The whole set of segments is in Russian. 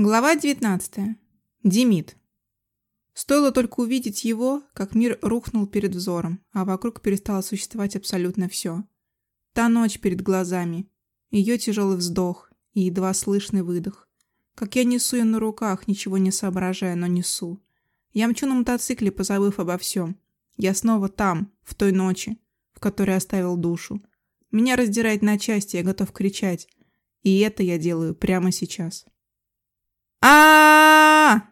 Глава 19. Демид. Стоило только увидеть его, как мир рухнул перед взором, а вокруг перестало существовать абсолютно все. Та ночь перед глазами, ее тяжелый вздох и едва слышный выдох. Как я несу ее на руках, ничего не соображая, но несу. Я мчу на мотоцикле, позабыв обо всем. Я снова там, в той ночи, в которой оставил душу. Меня раздирает на части, я готов кричать. И это я делаю прямо сейчас а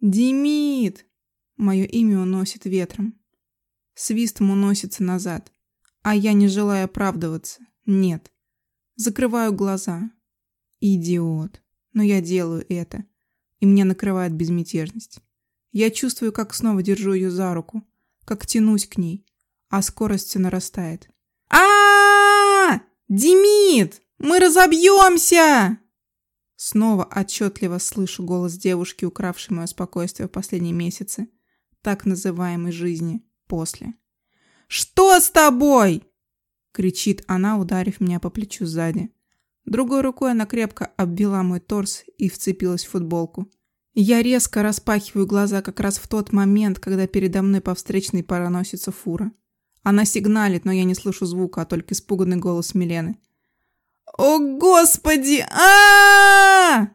Демид! Мое имя уносит ветром. Свистом уносится назад. А я не желаю оправдываться. Нет. Закрываю глаза. Идиот. Но я делаю это. И меня накрывает безмятежность. Я чувствую, как снова держу ее за руку. Как тянусь к ней. А скорость все нарастает. а а, -а! Демид! Мы разобьемся! Снова отчетливо слышу голос девушки, укравшей мое спокойствие в последние месяцы, так называемой жизни после. «Что с тобой?» — кричит она, ударив меня по плечу сзади. Другой рукой она крепко обвела мой торс и вцепилась в футболку. Я резко распахиваю глаза как раз в тот момент, когда передо мной по встречной проносится фура. Она сигналит, но я не слышу звука, а только испуганный голос Милены. «О, Господи! а,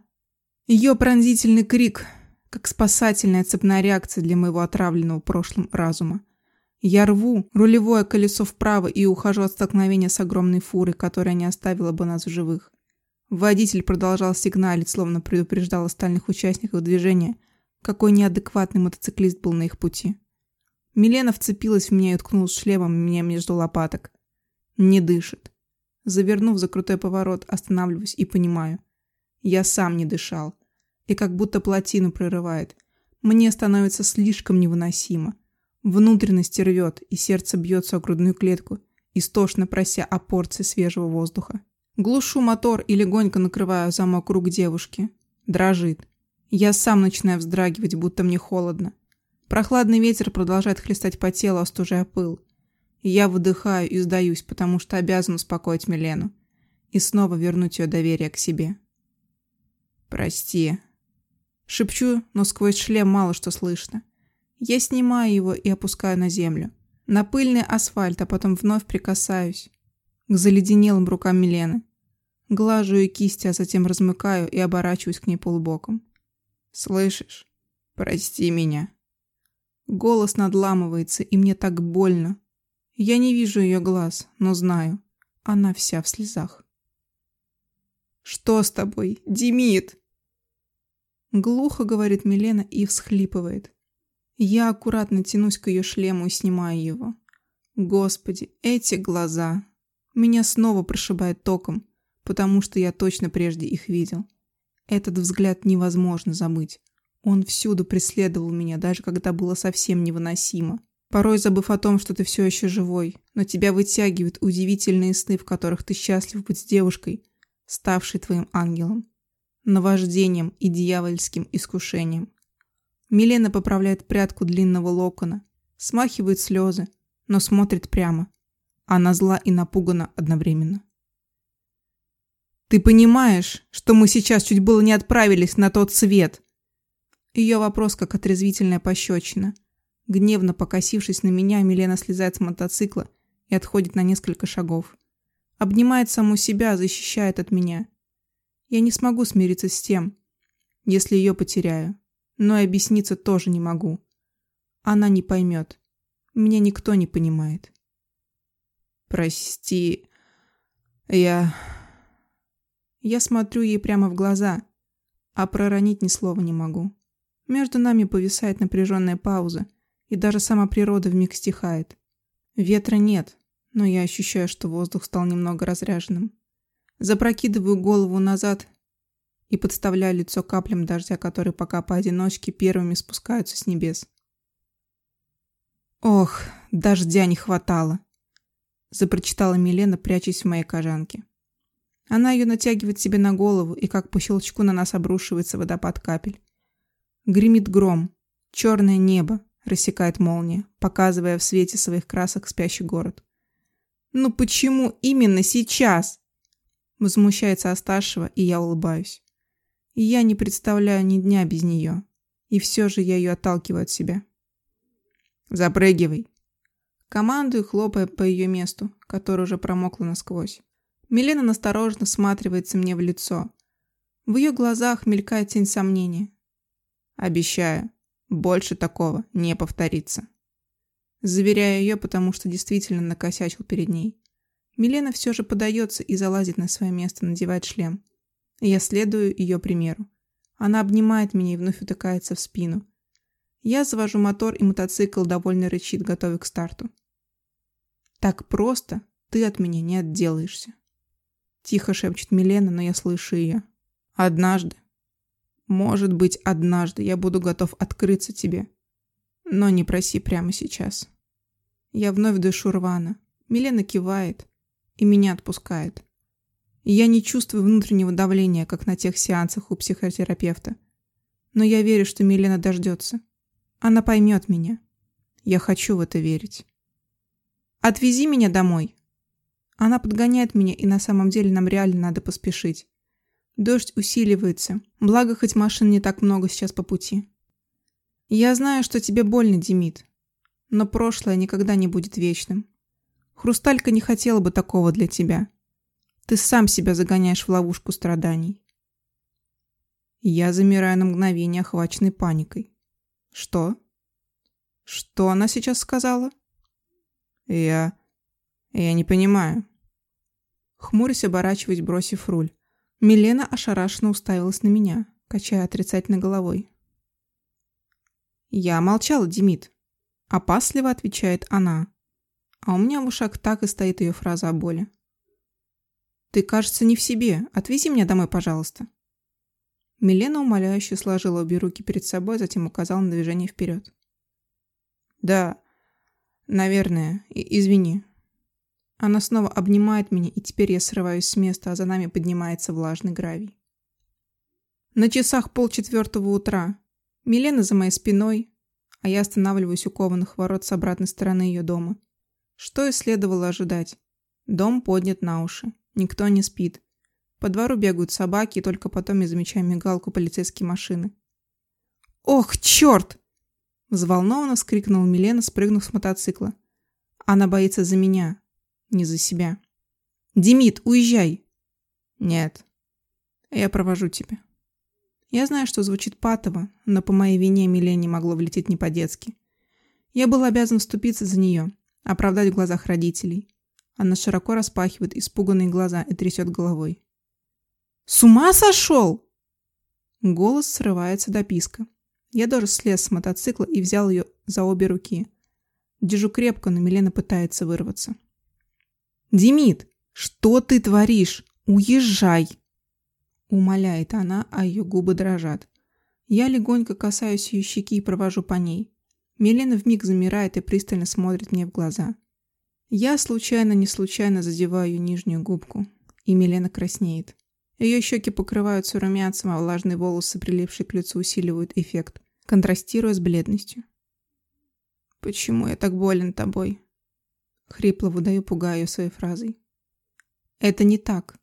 Ее пронзительный крик, как спасательная цепная реакция для моего отравленного прошлым разума. Я рву рулевое колесо вправо и ухожу от столкновения с огромной фурой, которая не оставила бы нас в живых. Водитель продолжал сигналить, словно предупреждал остальных участников движения, какой неадекватный мотоциклист был на их пути. Милена вцепилась в меня и уткнулась шлемом меня между лопаток. Не дышит. Завернув за крутой поворот, останавливаюсь и понимаю. Я сам не дышал. И как будто плотину прорывает. Мне становится слишком невыносимо. Внутренность рвет, и сердце бьется о грудную клетку, истошно прося о порции свежего воздуха. Глушу мотор и легонько накрываю замок рук девушки. Дрожит. Я сам начинаю вздрагивать, будто мне холодно. Прохладный ветер продолжает хлестать по телу, остужая пыл. Я выдыхаю и сдаюсь, потому что обязан успокоить Милену и снова вернуть ее доверие к себе. «Прости». Шепчу, но сквозь шлем мало что слышно. Я снимаю его и опускаю на землю. На пыльный асфальт, а потом вновь прикасаюсь к заледенелым рукам Милены. Глажу ее кисти, а затем размыкаю и оборачиваюсь к ней полубоком. «Слышишь? Прости меня». Голос надламывается, и мне так больно, я не вижу ее глаз, но знаю, она вся в слезах. «Что с тобой, Демид?» Глухо говорит Милена и всхлипывает. Я аккуратно тянусь к ее шлему и снимаю его. Господи, эти глаза! Меня снова прошибает током, потому что я точно прежде их видел. Этот взгляд невозможно забыть. Он всюду преследовал меня, даже когда было совсем невыносимо порой забыв о том, что ты все еще живой, но тебя вытягивают удивительные сны, в которых ты счастлив быть с девушкой, ставшей твоим ангелом, наваждением и дьявольским искушением. Милена поправляет прядку длинного локона, смахивает слезы, но смотрит прямо. Она зла и напугана одновременно. «Ты понимаешь, что мы сейчас чуть было не отправились на тот свет?» Ее вопрос как отрезвительная пощечина – Гневно покосившись на меня, Милена слезает с мотоцикла и отходит на несколько шагов. Обнимает саму себя, защищает от меня. Я не смогу смириться с тем, если ее потеряю. Но и объясниться тоже не могу. Она не поймет. Меня никто не понимает. Прости. Я... Я смотрю ей прямо в глаза, а проронить ни слова не могу. Между нами повисает напряженная пауза, и даже сама природа вмиг стихает. Ветра нет, но я ощущаю, что воздух стал немного разряженным. Запрокидываю голову назад и подставляю лицо каплям дождя, которые пока поодиночке первыми спускаются с небес. «Ох, дождя не хватало!» запрочитала Милена, прячась в моей кожанке. Она ее натягивает себе на голову, и как по щелчку на нас обрушивается водопад капель. Гремит гром, черное небо, рассекает молния, показывая в свете своих красок спящий город. «Ну почему именно сейчас?» Возмущается Асташева, и я улыбаюсь. Я не представляю ни дня без нее. И все же я ее отталкиваю от себя. «Запрыгивай!» Командую, хлопая по ее месту, которое уже промокло насквозь. Милена настороженно всматривается мне в лицо. В ее глазах мелькает тень сомнения. «Обещаю, больше такого не повторится». Заверяю ее, потому что действительно накосячил перед ней. Милена все же подается и залазит на свое место, надевает шлем. Я следую ее примеру. Она обнимает меня и вновь утыкается в спину. Я завожу мотор, и мотоцикл довольно рычит, готовый к старту. «Так просто ты от меня не отделаешься», — тихо шепчет Милена, но я слышу ее. «Однажды, может быть, однажды я буду готов открыться тебе, но не проси прямо сейчас». Я вновь дышу рвано. Милена кивает и меня отпускает. Я не чувствую внутреннего давления, как на тех сеансах у психотерапевта. Но я верю, что Милена дождется. Она поймет меня. Я хочу в это верить. «Отвези меня домой!» Она подгоняет меня, и на самом деле нам реально надо поспешить. Дождь усиливается, благо хоть машин не так много сейчас по пути. Я знаю, что тебе больно, Демид, но прошлое никогда не будет вечным. Хрусталька не хотела бы такого для тебя. Ты сам себя загоняешь в ловушку страданий. Я замираю на мгновение, охваченный паникой. Что? Что она сейчас сказала? Я... я не понимаю. Хмурясь, оборачиваясь, бросив руль. Милена ошарашенно уставилась на меня, качая отрицательно головой. Я молчала, Демид. Опасливо отвечает она. А у меня в ушах так и стоит ее фраза о боли. «Ты, кажется, не в себе. Отвези меня домой, пожалуйста». Милена умоляюще сложила обе руки перед собой, затем указала на движение вперед. «Да, наверное. И извини». Она снова обнимает меня, и теперь я срываюсь с места, а за нами поднимается влажный гравий. На часах полчетвертого утра. Милена за моей спиной, а я останавливаюсь у кованых ворот с обратной стороны ее дома. Что и следовало ожидать. Дом поднят на уши. Никто не спит. По двору бегают собаки, и только потом я замечаю мигалку полицейские машины. «Ох, черт!» Взволнованно скрикнула Милена, спрыгнув с мотоцикла. Она боится за меня, не за себя. «Демид, уезжай!» «Нет, я провожу тебя». Я знаю, что звучит патово, но по моей вине Милене могло влететь не по-детски. Я был обязан вступиться за нее, оправдать в глазах родителей. Она широко распахивает испуганные глаза и трясет головой. «С ума сошел?» Голос срывается до писка. Я даже слез с мотоцикла и взял ее за обе руки. Держу крепко, но Милена пытается вырваться. «Демид, что ты творишь? Уезжай!» Умоляет она, а ее губы дрожат. Я легонько касаюсь ее щеки и провожу по ней. Милена вмиг замирает и пристально смотрит мне в глаза. Я случайно, не случайно задеваю нижнюю губку, и Милена краснеет. Ее щеки покрываются румянцем, а влажные волосы, прилипшие к лицу, усиливают эффект, контрастируя с бледностью. «Почему я так болен тобой?» Хрипло выдаю, пугая ее своей фразой. «Это не так».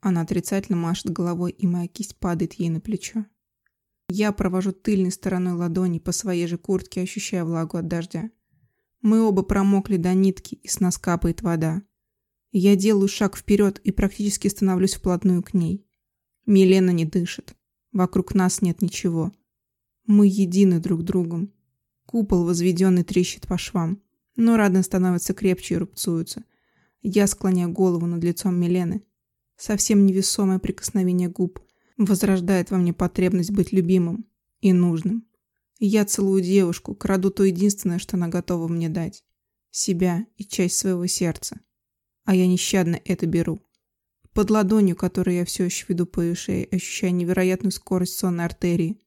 Она отрицательно машет головой, и моя кисть падает ей на плечо. Я провожу тыльной стороной ладони по своей же куртке, ощущая влагу от дождя. Мы оба промокли до нитки, и с нас капает вода. Я делаю шаг вперед и практически становлюсь вплотную к ней. Милена не дышит. Вокруг нас нет ничего. Мы едины друг другом. Купол, возведенный, трещит по швам. Но радон становится крепче и рубцуется. Я склоняю голову над лицом Милены. Совсем невесомое прикосновение губ возрождает во мне потребность быть любимым и нужным. Я целую девушку, краду то единственное, что она готова мне дать. Себя и часть своего сердца. А я нещадно это беру. Под ладонью, которую я все еще веду по ее шее, ощущая невероятную скорость сонной артерии,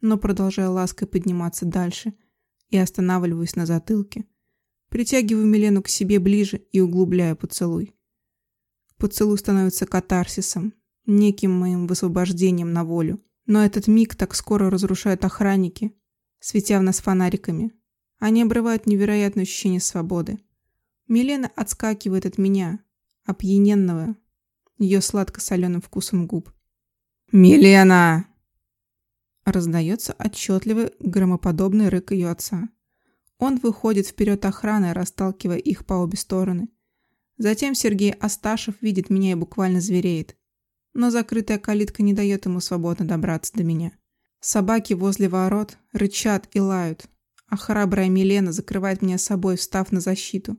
но продолжая лаской подниматься дальше и останавливаюсь на затылке. Притягиваю Милену к себе ближе и углубляю поцелуй. Поцелуй становится катарсисом, неким моим высвобождением на волю. Но этот миг так скоро разрушают охранники, светя в нас фонариками. Они обрывают невероятное ощущение свободы. Милена отскакивает от меня, опьяненного, ее сладко-соленым вкусом губ. «Милена!» Раздается отчетливый громоподобный рык ее отца. Он выходит вперед охраны, расталкивая их по обе стороны. Затем Сергей Асташев видит меня и буквально звереет. Но закрытая калитка не дает ему свободно добраться до меня. Собаки возле ворот рычат и лают, а храбрая Милена закрывает меня собой, встав на защиту.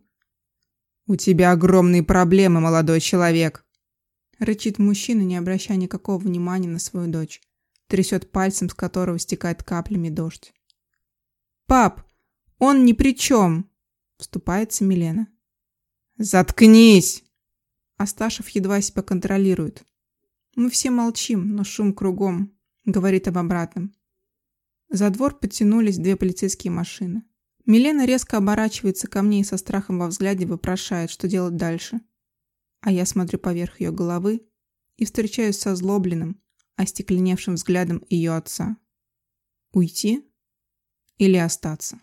«У тебя огромные проблемы, молодой человек!» Рычит мужчина, не обращая никакого внимания на свою дочь трясет пальцем, с которого стекает каплями дождь. «Пап, он ни при чем!» – вступается Милена. «Заткнись!» Асташев едва себя контролирует. Мы все молчим, но шум кругом говорит об обратном. За двор подтянулись две полицейские машины. Милена резко оборачивается ко мне и со страхом во взгляде вопрошает, что делать дальше. А я смотрю поверх ее головы и встречаюсь со злобленным, остекленевшим взглядом ее отца. Уйти или остаться?